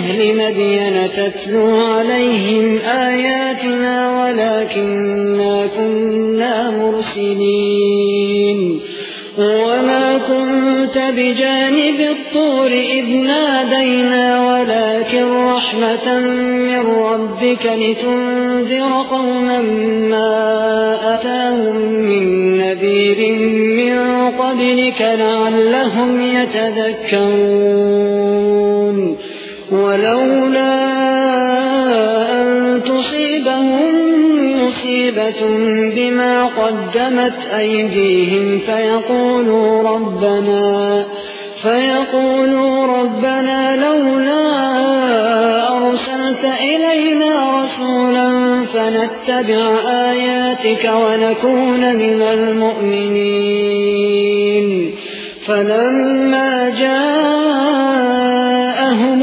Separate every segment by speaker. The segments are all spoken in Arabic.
Speaker 1: أهل مدين تتلو عليهم آياتنا ولكننا كنا مرسلين. وما كنت بجانب الطور إذ نادينا ولكن رحمة من ربك لتنذر قوما ما أتاهم من نذير من قبلك لعلهم يتذكرون. ولولا أن تصيبهم مصيبة بما قدمت أيديهم فيقولوا ربنا فيقولوا ربنا لولا أرسلت إلينا رسولا فنتبع آياتك ونكون من المؤمنين. فلما جاءهم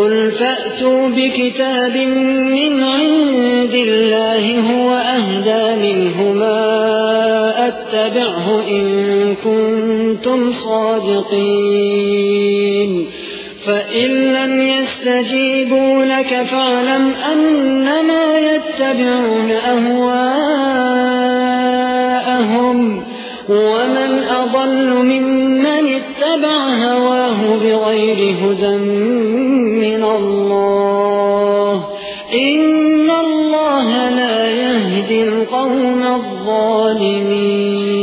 Speaker 1: قل فأتوا بكتاب من عند الله هو أهدى منهما أتبعه إن كنتم صادقين. فإن لم يستجيبوا لك فاعلم أنما يتبعون أهواءهم. ومن أضل ممن اتبع هواه بغير هدى القوم الظالمين.